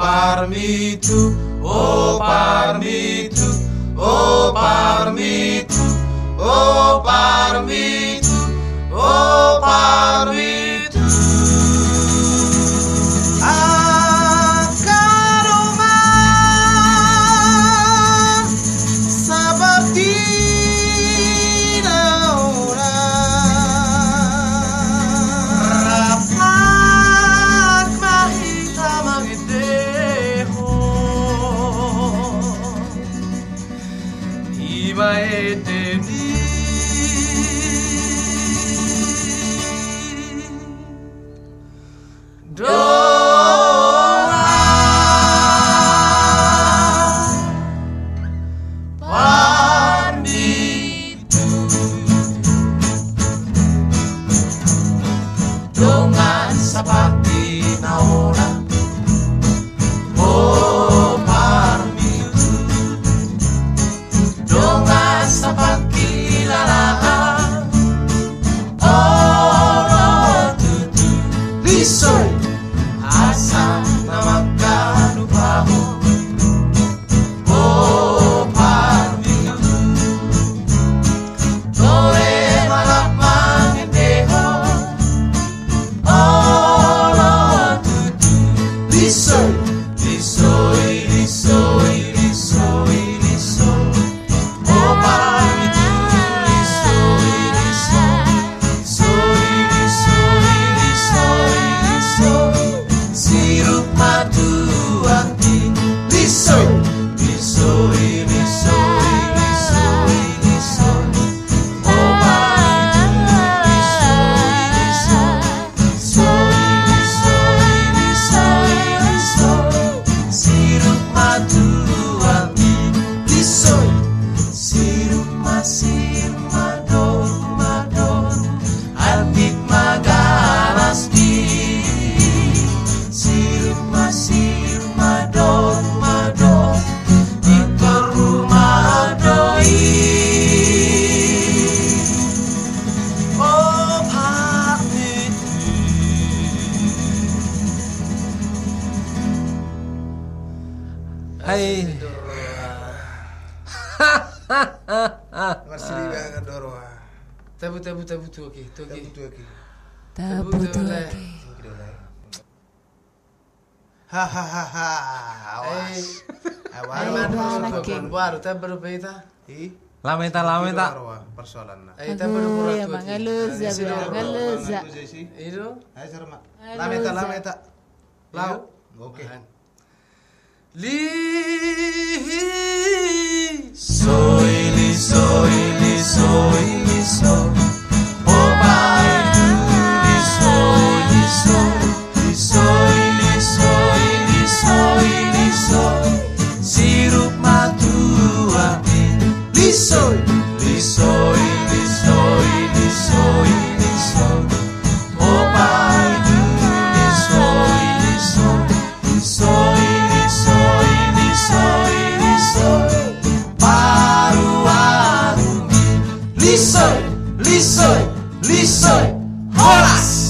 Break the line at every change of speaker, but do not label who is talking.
parmitu, oh parmitu, oh parmitu, oh parmitu, oh Ima Lisoy Sirup masir madon madon Antik magaras di Sirup masir madon madon Di rumah doi Oh pamit
marsili
be ga doro ah.
tabu tabu tabu tuh, toki
tabu toki
tabu
toki ha ha ha ha. Awas. Awas.
baru
tabu beta
i
Lamenta, lamenta.
Persoalan.
Ayo,
pura tua.
Mangaluza, mangaluza.
Itu.
Ayo,
Lamenta,
lamenta. Lau. Oke.
Li Lisoy, lisoy, lisoy Horas